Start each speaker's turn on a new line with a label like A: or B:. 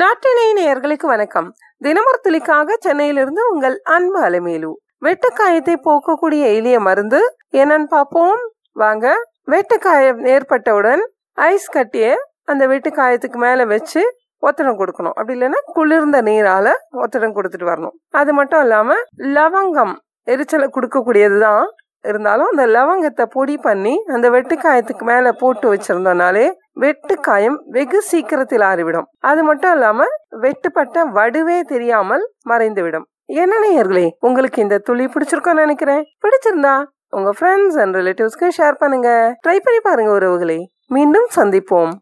A: நாட்டினை நேயர்களுக்கு வணக்கம். தினமொரு துளிக்காக சென்னையிலிருந்து உங்கள் அன்பு அலைமேலு. வெட்டுக்காயத்தை போக்கக்கூடிய எளிய மருந்து என்னன்னு பார்ப்போம். வாங்க வெட்டுக்காயம் ஏற்பட்டவுடன் ஐஸ் கட்டிய அந்த வெட்டுக்காயத்துக்கு மேல வச்சு ஒத்தடம் கொடுக்கணும். அப்படி இல்லைன்னா குளிர்ந்த நீரால ஒத்தடம் கொடுத்துட்டு வரணும். அது மட்டும் இல்லாம லவங்கம் எரிச்சலை கொடுக்கக்கூடியதுதான் இருந்தாலும் அந்த லவங்கத்தை பொடி பண்ணி அந்த வெட்டுக்காயத்துக்கு மேல போட்டு வச்சிருந்தோம்னாலே வெட்டுக்காயம் வெகு சீக்கிரத்தில் ஆறிவிடும். அது மட்டும் இல்லாம வெட்டுப்பட்ட வடுவே தெரியாமல் மறைந்துவிடும். என்ன நேயர்களே உங்களுக்கு இந்த துளி பிடிச்சிருக்கோன்னு நினைக்கிறேன். பிடிச்சிருந்தா உங்க ஃப்ரெண்ட்ஸ் அண்ட் ரிலேட்டிவ்ஸ்க்கு ஷேர் பண்ணுங்க. ட்ரை பண்ணி பாருங்க உறவுகளே. மீண்டும் சந்திப்போம்.